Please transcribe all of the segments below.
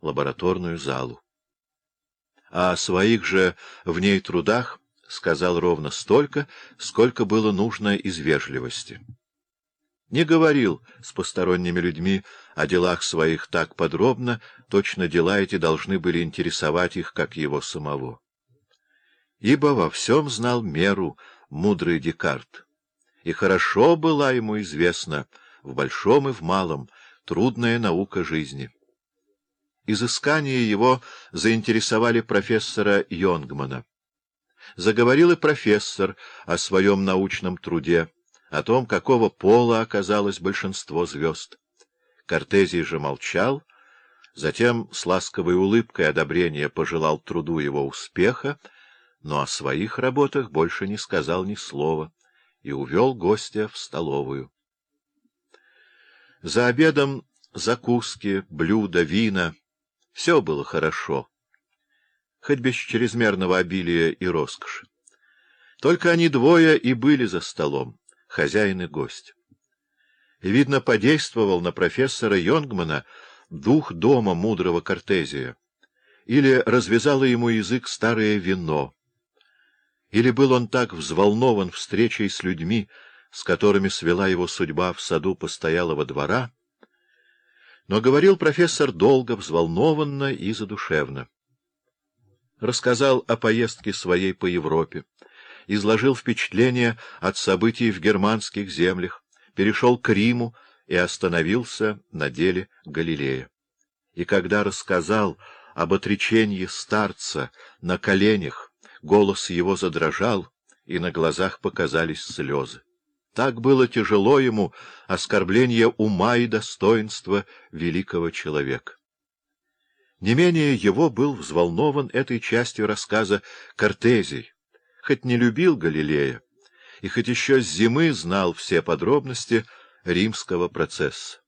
лабораторную залу. А о своих же в ней трудах сказал ровно столько, сколько было нужно из вежливости. Не говорил с посторонними людьми о делах своих так подробно, точно дела эти должны были интересовать их, как его самого. Ибо во всем знал меру мудрый Декарт, и хорошо была ему известна в большом и в малом трудная наука жизни. Изыскания его заинтересовали профессора Йонгмана. Заговорил и профессор о своем научном труде, о том, какого пола оказалось большинство звезд. Кортезий же молчал, затем с ласковой улыбкой одобрения пожелал труду его успеха, но о своих работах больше не сказал ни слова и увел гостя в столовую. За обедом закуски, блюда, вина — все было хорошо, хоть без чрезмерного обилия и роскоши. Только они двое и были за столом хозяин и гость. И, видно, подействовал на профессора Йонгмана дух дома мудрого Кортезия, или развязало ему язык старое вино, или был он так взволнован встречей с людьми, с которыми свела его судьба в саду постоялого двора, но говорил профессор долго, взволнованно и задушевно. Рассказал о поездке своей по Европе, изложил впечатления от событий в германских землях, перешел к Риму и остановился на деле Галилея. И когда рассказал об отречении старца на коленях, голос его задрожал, и на глазах показались слезы. Так было тяжело ему оскорбление ума и достоинства великого человека. Не менее его был взволнован этой частью рассказа Кортезий, хоть не любил Галилея, и хоть еще с зимы знал все подробности римского процесса.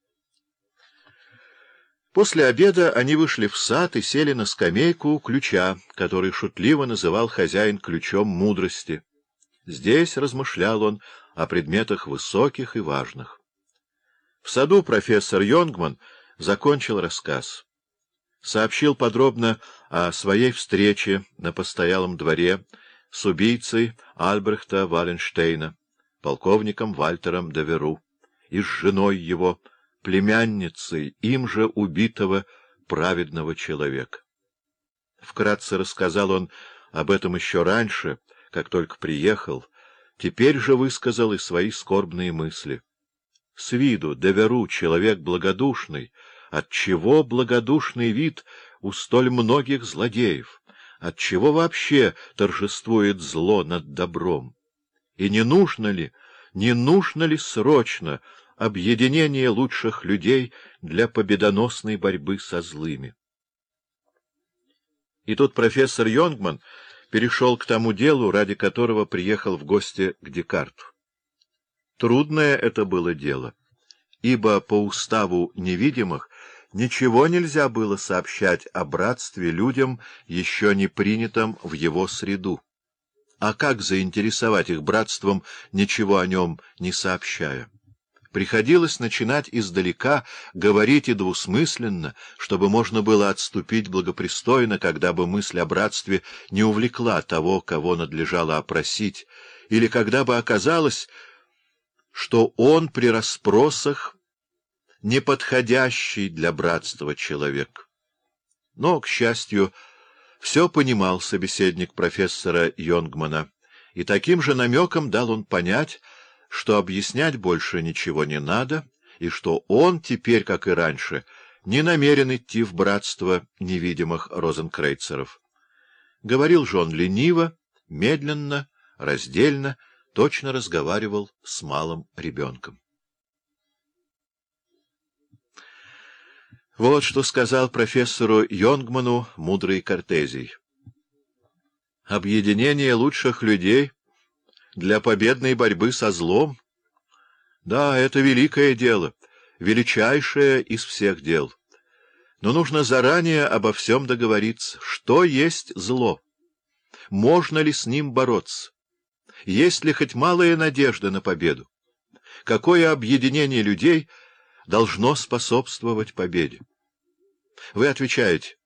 После обеда они вышли в сад и сели на скамейку у ключа, который шутливо называл хозяин ключом мудрости. Здесь размышлял он о предметах высоких и важных. В саду профессор Йонгман закончил рассказ. Сообщил подробно о своей встрече на постоялом дворе с убийцей Альбрехта Валенштейна, полковником Вальтером Деверу, и с женой его, племянницей, им же убитого праведного человека. Вкратце рассказал он об этом еще раньше, как только приехал, теперь же высказал и свои скорбные мысли. С виду Деверу человек благодушный, отчего благодушный вид у столь многих злодеев? Отчего вообще торжествует зло над добром? И не нужно ли, не нужно ли срочно объединение лучших людей для победоносной борьбы со злыми? И тут профессор Йонгман перешел к тому делу, ради которого приехал в гости к Декарту. Трудное это было дело, ибо по уставу невидимых Ничего нельзя было сообщать о братстве людям, еще не принятым в его среду. А как заинтересовать их братством, ничего о нем не сообщая? Приходилось начинать издалека, говорить и двусмысленно, чтобы можно было отступить благопристойно, когда бы мысль о братстве не увлекла того, кого надлежало опросить, или когда бы оказалось, что он при расспросах неподходящий для братства человек. Но, к счастью, все понимал собеседник профессора Йонгмана, и таким же намеком дал он понять, что объяснять больше ничего не надо, и что он теперь, как и раньше, не намерен идти в братство невидимых розенкрейцеров. Говорил же он лениво, медленно, раздельно, точно разговаривал с малым ребенком. Вот что сказал профессору Йонгману мудрый Кортезий. Объединение лучших людей для победной борьбы со злом? Да, это великое дело, величайшее из всех дел. Но нужно заранее обо всем договориться. Что есть зло? Можно ли с ним бороться? Есть ли хоть малая надежда на победу? Какое объединение людей — должно способствовать победе. Вы отвечаете,